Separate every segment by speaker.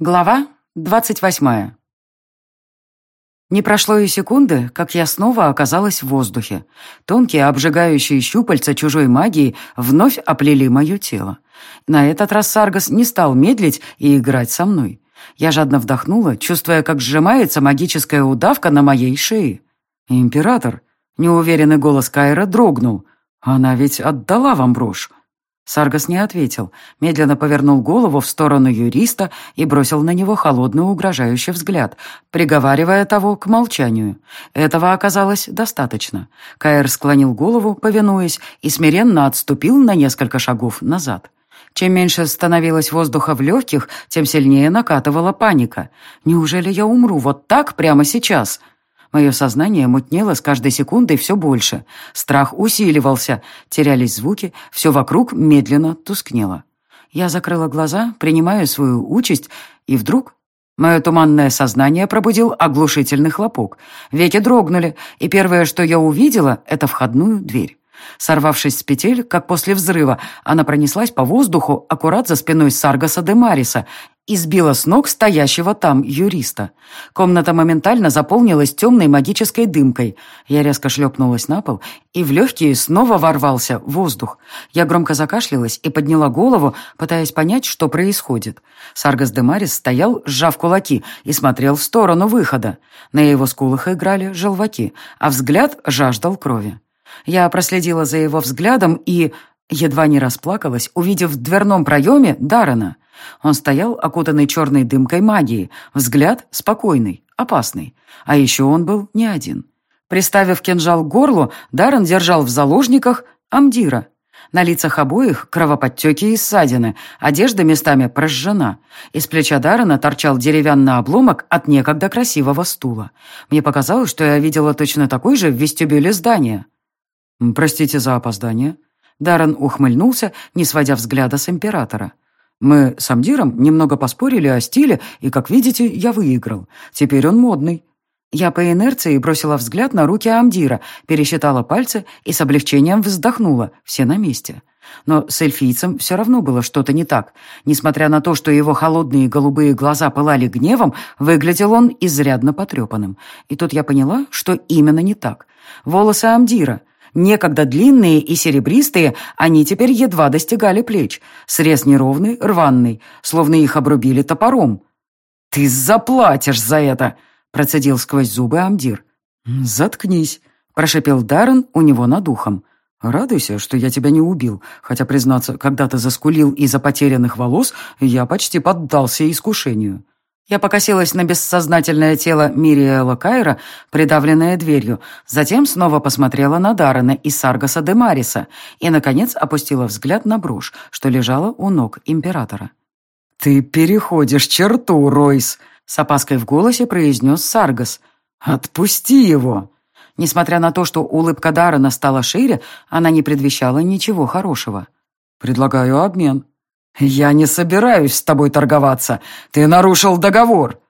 Speaker 1: Глава двадцать восьмая. Не прошло и секунды, как я снова оказалась в воздухе. Тонкие обжигающие щупальца чужой магии вновь оплели мое тело. На этот раз Саргас не стал медлить и играть со мной. Я жадно вдохнула, чувствуя, как сжимается магическая удавка на моей шее. «Император!» — неуверенный голос Кайра дрогнул. «Она ведь отдала вам брошь». Саргас не ответил, медленно повернул голову в сторону юриста и бросил на него холодный угрожающий взгляд, приговаривая того к молчанию. Этого оказалось достаточно. Каэр склонил голову, повинуясь, и смиренно отступил на несколько шагов назад. Чем меньше становилось воздуха в легких, тем сильнее накатывала паника. «Неужели я умру вот так прямо сейчас?» Мое сознание мутнело с каждой секундой все больше. Страх усиливался, терялись звуки, все вокруг медленно тускнело. Я закрыла глаза, принимая свою участь, и вдруг Мое туманное сознание пробудил оглушительный хлопок. Веки дрогнули, и первое, что я увидела, это входную дверь. Сорвавшись с петель, как после взрыва, она пронеслась по воздуху аккурат за спиной Саргаса де Мариса и сбила с ног стоящего там юриста. Комната моментально заполнилась темной магической дымкой. Я резко шлепнулась на пол, и в легкие снова ворвался воздух. Я громко закашлялась и подняла голову, пытаясь понять, что происходит. Саргас де Марис стоял, сжав кулаки, и смотрел в сторону выхода. На его скулах играли желваки, а взгляд жаждал крови. Я проследила за его взглядом и... Едва не расплакалась, увидев в дверном проеме Даррена. Он стоял, окутанный черной дымкой магии, взгляд спокойный, опасный. А еще он был не один. Приставив кинжал к горлу, Даррен держал в заложниках Амдира. На лицах обоих кровоподтеки и ссадины, одежда местами прожжена. Из плеча Даррена торчал деревянный обломок от некогда красивого стула. Мне показалось, что я видела точно такой же в вестибюле здания. «Простите за опоздание». Даррен ухмыльнулся, не сводя взгляда с императора. Мы с Амдиром немного поспорили о стиле, и, как видите, я выиграл. Теперь он модный. Я по инерции бросила взгляд на руки Амдира, пересчитала пальцы и с облегчением вздохнула. Все на месте. Но с эльфийцем все равно было что-то не так. Несмотря на то, что его холодные голубые глаза пылали гневом, выглядел он изрядно потрепанным. И тут я поняла, что именно не так. Волосы Амдира, Некогда длинные и серебристые, они теперь едва достигали плеч. Срез неровный, рваный, словно их обрубили топором. «Ты заплатишь за это!» — процедил сквозь зубы Амдир. «Заткнись!» — прошепел Даррен у него над ухом. «Радуйся, что я тебя не убил, хотя, признаться, когда ты заскулил из-за потерянных волос, я почти поддался искушению». Я покосилась на бессознательное тело Мириэла Кайра, придавленное дверью, затем снова посмотрела на Даррена и Саргаса де Мариса и, наконец, опустила взгляд на брошь, что лежала у ног императора. «Ты переходишь черту, Ройс!» — с опаской в голосе произнес Саргас. «Отпусти его!» Несмотря на то, что улыбка Даррена стала шире, она не предвещала ничего хорошего. «Предлагаю обмен», «Я не собираюсь с тобой торговаться. Ты нарушил договор».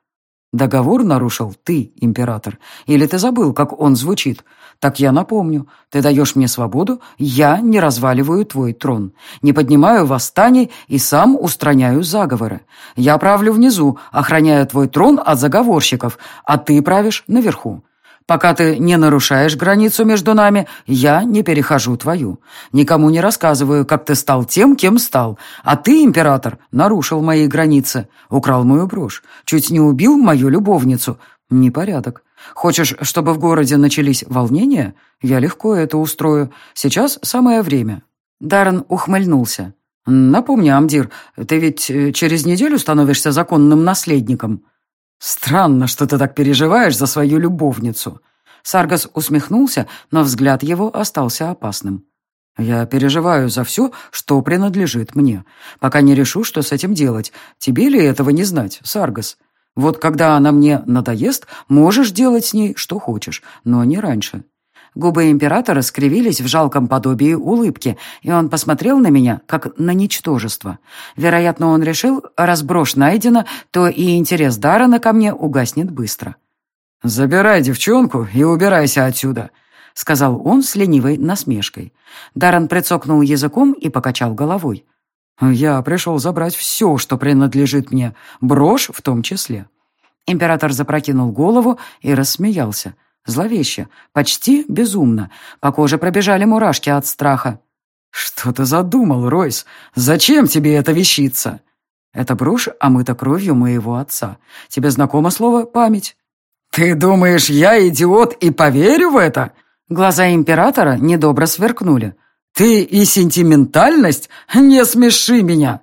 Speaker 1: «Договор нарушил ты, император. Или ты забыл, как он звучит? Так я напомню. Ты даешь мне свободу, я не разваливаю твой трон, не поднимаю восстаний и сам устраняю заговоры. Я правлю внизу, охраняя твой трон от заговорщиков, а ты правишь наверху. Пока ты не нарушаешь границу между нами, я не перехожу твою. Никому не рассказываю, как ты стал тем, кем стал. А ты, император, нарушил мои границы, украл мою брошь, чуть не убил мою любовницу. Непорядок. Хочешь, чтобы в городе начались волнения? Я легко это устрою. Сейчас самое время». Даррен ухмыльнулся. «Напомни, Амдир, ты ведь э, через неделю становишься законным наследником». «Странно, что ты так переживаешь за свою любовницу». Саргас усмехнулся, но взгляд его остался опасным. «Я переживаю за все, что принадлежит мне, пока не решу, что с этим делать. Тебе ли этого не знать, Саргас? Вот когда она мне надоест, можешь делать с ней что хочешь, но не раньше. Губы императора скривились в жалком подобии улыбки, и он посмотрел на меня, как на ничтожество. Вероятно, он решил, раз брошь найдена, то и интерес Даррена ко мне угаснет быстро. «Забирай девчонку и убирайся отсюда», — сказал он с ленивой насмешкой. Даррен прицокнул языком и покачал головой. «Я пришел забрать все, что принадлежит мне, брошь в том числе». Император запрокинул голову и рассмеялся. Зловеще, почти безумно. По коже пробежали мурашки от страха. «Что ты задумал, Ройс? Зачем тебе эта вещица?» «Это брошь омыта кровью моего отца. Тебе знакомо слово «память»?» «Ты думаешь, я идиот и поверю в это?» Глаза императора недобро сверкнули. «Ты и сентиментальность? Не смеши меня!»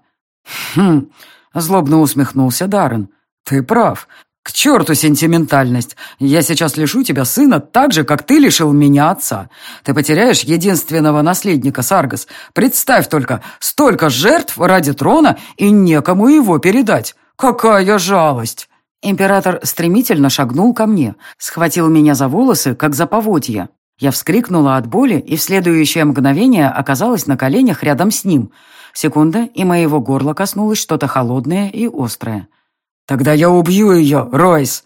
Speaker 1: «Хм...» — злобно усмехнулся Даррен. «Ты прав. «К черту сентиментальность! Я сейчас лишу тебя сына так же, как ты лишил меня отца. Ты потеряешь единственного наследника, Саргас. Представь только, столько жертв ради трона и некому его передать. Какая жалость!» Император стремительно шагнул ко мне, схватил меня за волосы, как за поводья. Я вскрикнула от боли и в следующее мгновение оказалась на коленях рядом с ним. Секунда, и моего горла коснулось что-то холодное и острое. «Тогда я убью ее, Ройс!»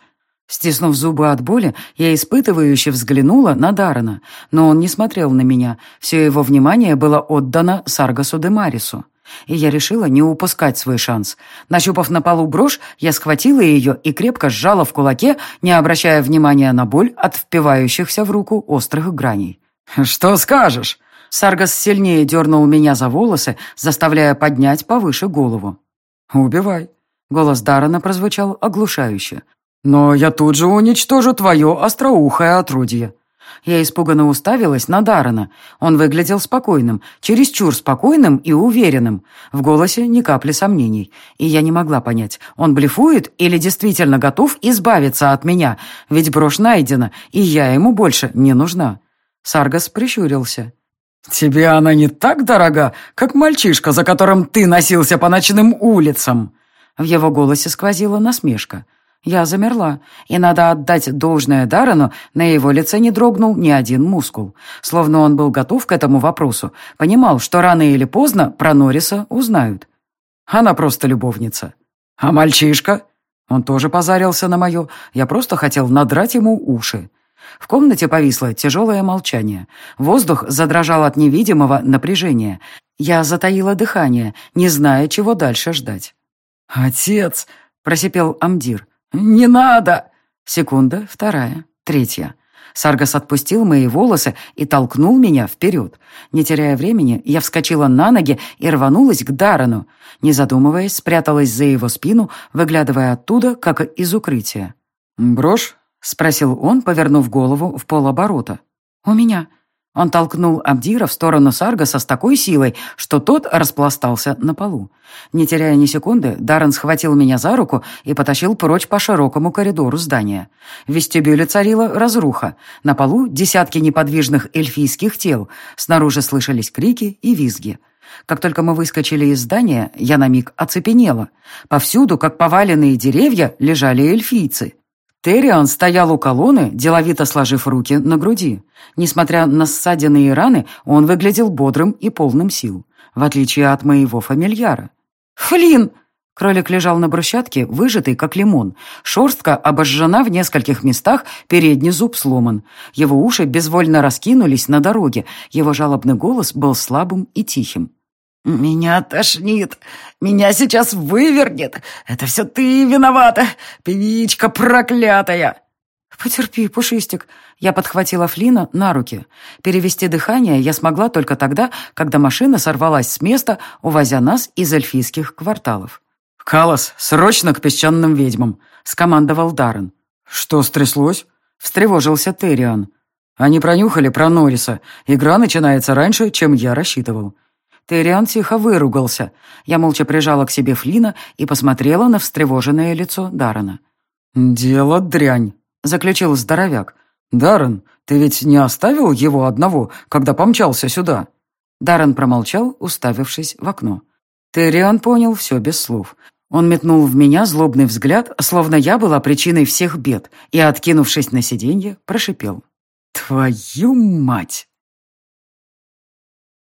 Speaker 1: Стиснув зубы от боли, я испытывающе взглянула на Даррена, но он не смотрел на меня. Все его внимание было отдано Саргасу де Марису. И я решила не упускать свой шанс. Нащупав на полу брошь, я схватила ее и крепко сжала в кулаке, не обращая внимания на боль от впивающихся в руку острых граней. «Что скажешь?» Саргас сильнее дернул меня за волосы, заставляя поднять повыше голову. «Убивай», Голос Даррена прозвучал оглушающе. «Но я тут же уничтожу твое остроухое отродье». Я испуганно уставилась на Даррена. Он выглядел спокойным, чересчур спокойным и уверенным. В голосе ни капли сомнений. И я не могла понять, он блефует или действительно готов избавиться от меня, ведь брошь найдена, и я ему больше не нужна. Саргас прищурился. «Тебе она не так дорога, как мальчишка, за которым ты носился по ночным улицам?» В его голосе сквозила насмешка. Я замерла, и надо отдать должное Даррену, на его лице не дрогнул ни один мускул. Словно он был готов к этому вопросу, понимал, что рано или поздно про Норриса узнают. Она просто любовница. А мальчишка? Он тоже позарился на мое. Я просто хотел надрать ему уши. В комнате повисло тяжелое молчание. Воздух задрожал от невидимого напряжения. Я затаила дыхание, не зная, чего дальше ждать. «Отец!» — просипел Амдир. «Не надо!» Секунда, вторая, третья. Саргас отпустил мои волосы и толкнул меня вперед. Не теряя времени, я вскочила на ноги и рванулась к Дарану. Не задумываясь, спряталась за его спину, выглядывая оттуда, как из укрытия. «Брошь?» — спросил он, повернув голову в полоборота. «У меня», он толкнул Абдира в сторону Саргаса с такой силой, что тот распластался на полу. Не теряя ни секунды, Даррен схватил меня за руку и потащил прочь по широкому коридору здания. В вестибюле царила разруха. На полу десятки неподвижных эльфийских тел. Снаружи слышались крики и визги. Как только мы выскочили из здания, я на миг оцепенела. Повсюду, как поваленные деревья, лежали эльфийцы. Террион стоял у колонны, деловито сложив руки на груди. Несмотря на ссадины и раны, он выглядел бодрым и полным сил, в отличие от моего фамильяра. «Флин!» Кролик лежал на брусчатке, выжатый, как лимон. Шерстка обожжена в нескольких местах, передний зуб сломан. Его уши безвольно раскинулись на дороге. Его жалобный голос был слабым и тихим. «Меня тошнит. Меня сейчас вывернет. Это все ты виновата, певичка проклятая!» «Потерпи, Пушистик». Я подхватила Флина на руки. Перевести дыхание я смогла только тогда, когда машина сорвалась с места, увозя нас из эльфийских кварталов. «Калос, срочно к песчаным ведьмам!» — скомандовал Даррен. «Что стряслось?» — встревожился Терриан. «Они пронюхали про Норриса. Игра начинается раньше, чем я рассчитывал». Терриан тихо выругался. Я молча прижала к себе Флина и посмотрела на встревоженное лицо Даррена. «Дело дрянь», — заключил здоровяк. «Даррен, ты ведь не оставил его одного, когда помчался сюда?» Даррен промолчал, уставившись в окно. Терриан понял все без слов. Он метнул в меня злобный взгляд, словно я была причиной всех бед, и, откинувшись на сиденье, прошипел. «Твою мать!»